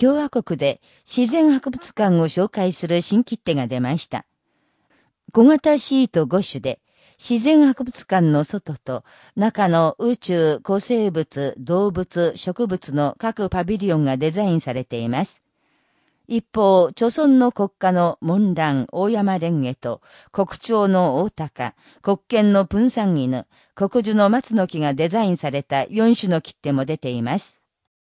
共和国で自然博物館を紹介する新切手が出ました。小型シート5種で、自然博物館の外と中の宇宙、古生物、動物、植物の各パビリオンがデザインされています。一方、著村の国家の門蘭、大山蓮華と、国鳥の大高、国権のプンサン犬、国樹の松の木がデザインされた4種の切手も出ています。